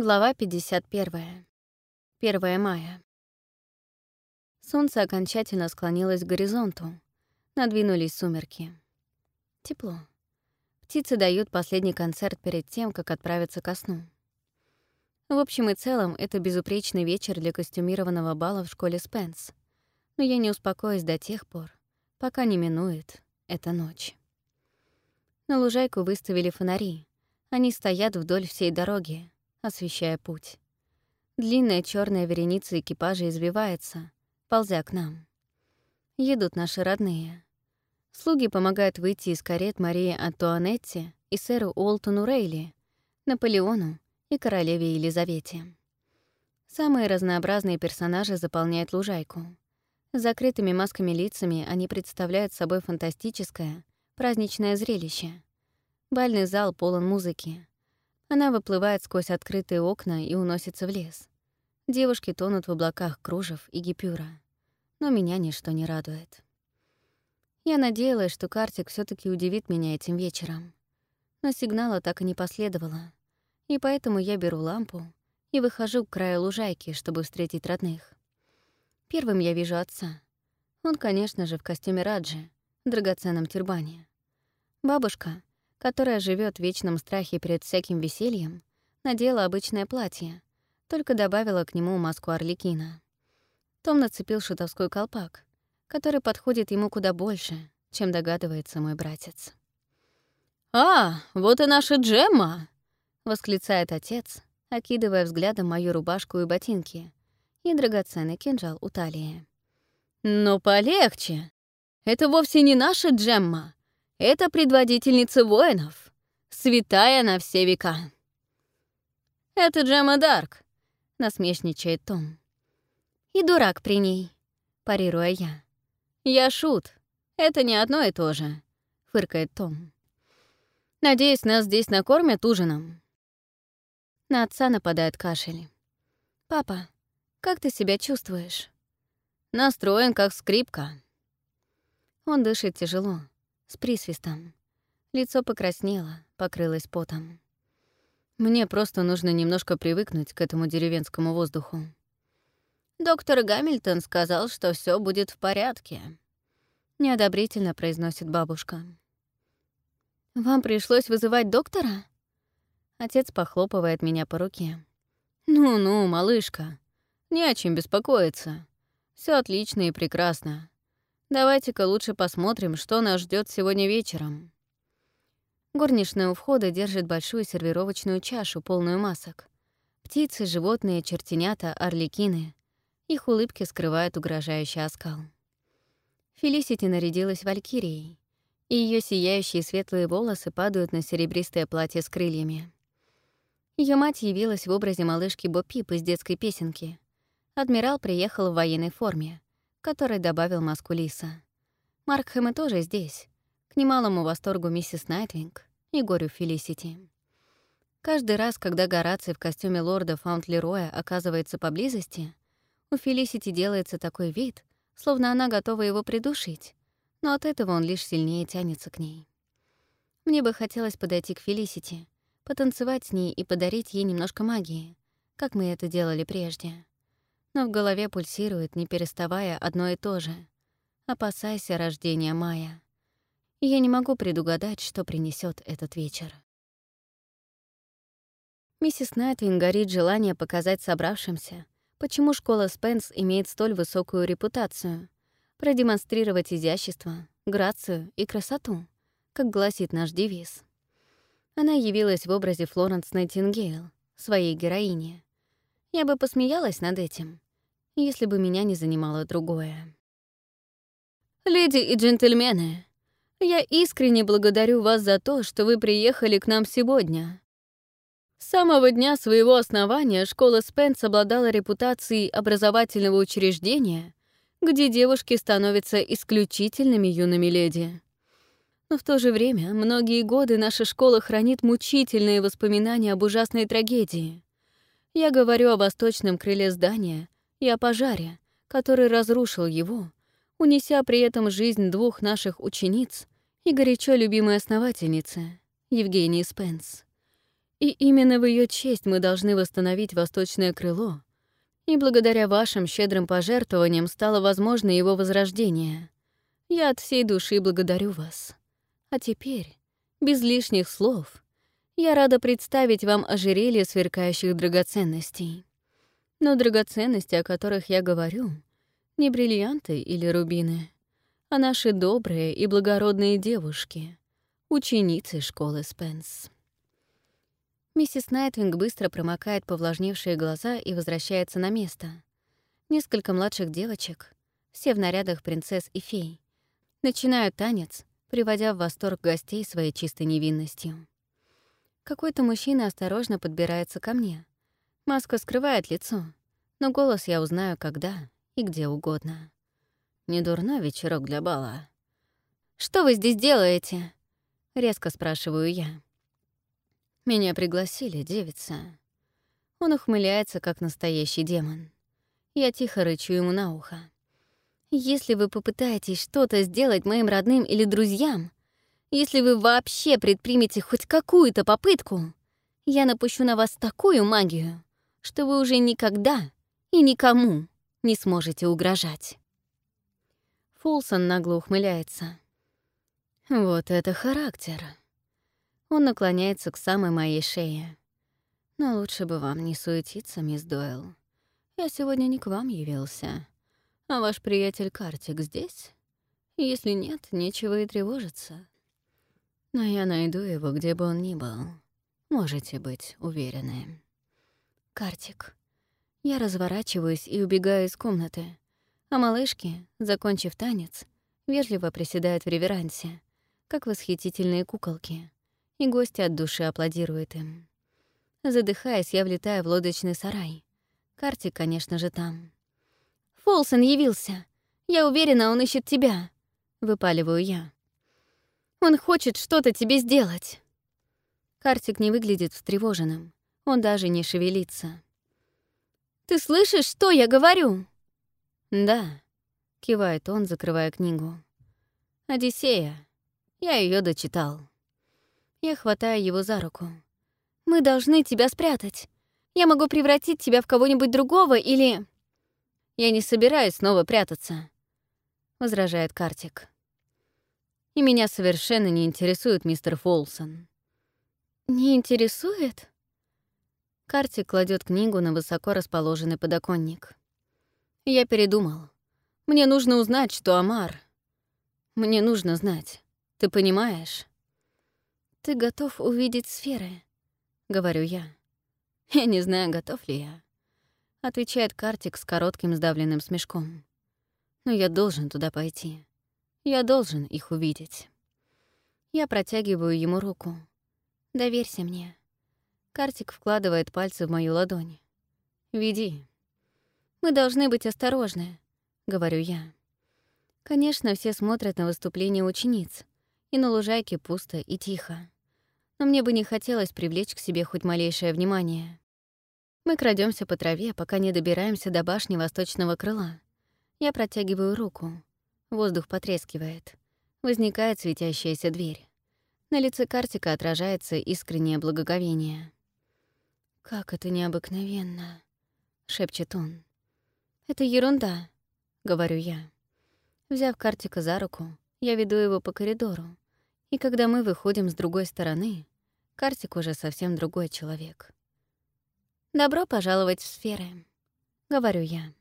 Глава 51. 1 мая. Солнце окончательно склонилось к горизонту. Надвинулись сумерки. Тепло. Птицы дают последний концерт перед тем, как отправиться ко сну. В общем и целом, это безупречный вечер для костюмированного бала в школе Спенс. Но я не успокоюсь до тех пор, пока не минует эта ночь. На лужайку выставили фонари. Они стоят вдоль всей дороги, освещая путь. Длинная черная вереница экипажа извивается, ползя к нам. Едут наши родные. Слуги помогают выйти из карет Марии Антуанетти и сэру Уолтону Рейли, Наполеону и королеве Елизавете. Самые разнообразные персонажи заполняют лужайку. С закрытыми масками лицами они представляют собой фантастическое, праздничное зрелище. Бальный зал полон музыки. Она выплывает сквозь открытые окна и уносится в лес. Девушки тонут в облаках кружев и гипюра. Но меня ничто не радует. Я надеялась, что Картик все таки удивит меня этим вечером. Но сигнала так и не последовало. И поэтому я беру лампу и выхожу к краю лужайки, чтобы встретить родных. Первым я вижу отца. Он, конечно же, в костюме Раджи, драгоценном тюрбане. Бабушка, которая живет в вечном страхе перед всяким весельем, надела обычное платье, только добавила к нему маску Орликина. Том нацепил шутовской колпак, который подходит ему куда больше, чем догадывается мой братец. «А, вот и наша Джемма!» — восклицает отец, окидывая взглядом мою рубашку и ботинки и драгоценный кинжал у талии. «Но полегче! Это вовсе не наша Джемма, это предводительница воинов, святая на все века. Это Джема Дарк, насмешничает Том. И дурак при ней, парируя я. Я шут. Это не одно и то же, фыркает Том. Надеюсь, нас здесь накормят ужином. На отца нападает кашель. «Папа, как ты себя чувствуешь?» «Настроен, как скрипка». Он дышит тяжело, с присвистом. Лицо покраснело, покрылось потом. Мне просто нужно немножко привыкнуть к этому деревенскому воздуху. Доктор Гамильтон сказал, что все будет в порядке. Неодобрительно произносит бабушка. Вам пришлось вызывать доктора? Отец похлопывает меня по руке. Ну-ну, малышка, не о чем беспокоиться. Все отлично и прекрасно. Давайте-ка лучше посмотрим, что нас ждет сегодня вечером. Горничная у входа держит большую сервировочную чашу, полную масок. Птицы, животные, чертенята, орликины. Их улыбки скрывают угрожающий оскал. Фелисити нарядилась валькирией, и ее сияющие светлые волосы падают на серебристое платье с крыльями. Ее мать явилась в образе малышки Бо Пип из детской песенки. Адмирал приехал в военной форме — который добавил маску Лиса. Маркхэмы тоже здесь, к немалому восторгу миссис Найтвинг и горю Фелисити. Каждый раз, когда Гораций в костюме лорда Фаунтлероя оказывается поблизости, у Фелисити делается такой вид, словно она готова его придушить, но от этого он лишь сильнее тянется к ней. Мне бы хотелось подойти к Фелисити, потанцевать с ней и подарить ей немножко магии, как мы это делали прежде но в голове пульсирует, не переставая, одно и то же. «Опасайся рождения мая». Я не могу предугадать, что принесет этот вечер. Миссис Найтвин горит желание показать собравшимся, почему школа Спенс имеет столь высокую репутацию, продемонстрировать изящество, грацию и красоту, как гласит наш девиз. Она явилась в образе Флоренс Найтингейл, своей героини. Я бы посмеялась над этим, если бы меня не занимало другое. «Леди и джентльмены, я искренне благодарю вас за то, что вы приехали к нам сегодня. С самого дня своего основания школа Спенс обладала репутацией образовательного учреждения, где девушки становятся исключительными юными леди. Но в то же время многие годы наша школа хранит мучительные воспоминания об ужасной трагедии. Я говорю о восточном крыле здания — и о пожаре, который разрушил его, унеся при этом жизнь двух наших учениц и горячо любимой основательницы, Евгении Спенс. И именно в ее честь мы должны восстановить восточное крыло, и благодаря вашим щедрым пожертвованиям стало возможно его возрождение. Я от всей души благодарю вас. А теперь, без лишних слов, я рада представить вам ожерелье сверкающих драгоценностей. Но драгоценности, о которых я говорю, не бриллианты или рубины, а наши добрые и благородные девушки, ученицы школы Спенс. Миссис Найтвинг быстро промокает повлажневшие глаза и возвращается на место. Несколько младших девочек, все в нарядах принцесс и фей, начинают танец, приводя в восторг гостей своей чистой невинностью. Какой-то мужчина осторожно подбирается ко мне. Маска скрывает лицо, но голос я узнаю когда и где угодно. Не дурной вечерок для бала. «Что вы здесь делаете?» — резко спрашиваю я. Меня пригласили, девица. Он ухмыляется, как настоящий демон. Я тихо рычу ему на ухо. Если вы попытаетесь что-то сделать моим родным или друзьям, если вы вообще предпримете хоть какую-то попытку, я напущу на вас такую магию, что вы уже никогда и никому не сможете угрожать. Фулсон нагло ухмыляется. Вот это характер. Он наклоняется к самой моей шее. Но лучше бы вам не суетиться, мисс Дойл. Я сегодня не к вам явился. А ваш приятель Картик здесь? Если нет, нечего и тревожиться. Но я найду его, где бы он ни был. Можете быть уверены. Картик. Я разворачиваюсь и убегаю из комнаты. А малышки, закончив танец, вежливо приседают в реверансе, как восхитительные куколки и гости от души аплодируют им. Задыхаясь, я влетаю в лодочный сарай. Картик, конечно же, там. «Фолсон явился! Я уверена, он ищет тебя!» — выпаливаю я. «Он хочет что-то тебе сделать!» Картик не выглядит встревоженным. Он даже не шевелится. «Ты слышишь, что я говорю?» «Да», — кивает он, закрывая книгу. «Одиссея. Я ее дочитал». Я хватаю его за руку. «Мы должны тебя спрятать. Я могу превратить тебя в кого-нибудь другого или...» «Я не собираюсь снова прятаться», — возражает Картик. «И меня совершенно не интересует мистер Фолсон». «Не интересует?» Картик кладет книгу на высоко расположенный подоконник. «Я передумал. Мне нужно узнать, что Амар. Мне нужно знать. Ты понимаешь?» «Ты готов увидеть сферы?» — говорю я. «Я не знаю, готов ли я», — отвечает Картик с коротким сдавленным смешком. «Но я должен туда пойти. Я должен их увидеть». Я протягиваю ему руку. «Доверься мне». Картик вкладывает пальцы в мою ладонь. «Веди». «Мы должны быть осторожны», — говорю я. Конечно, все смотрят на выступление учениц, и на лужайке пусто и тихо. Но мне бы не хотелось привлечь к себе хоть малейшее внимание. Мы крадемся по траве, пока не добираемся до башни восточного крыла. Я протягиваю руку. Воздух потрескивает. Возникает светящаяся дверь. На лице Картика отражается искреннее благоговение. «Как это необыкновенно!» — шепчет он. «Это ерунда», — говорю я. Взяв Картика за руку, я веду его по коридору, и когда мы выходим с другой стороны, Картик уже совсем другой человек. «Добро пожаловать в сферы», — говорю я.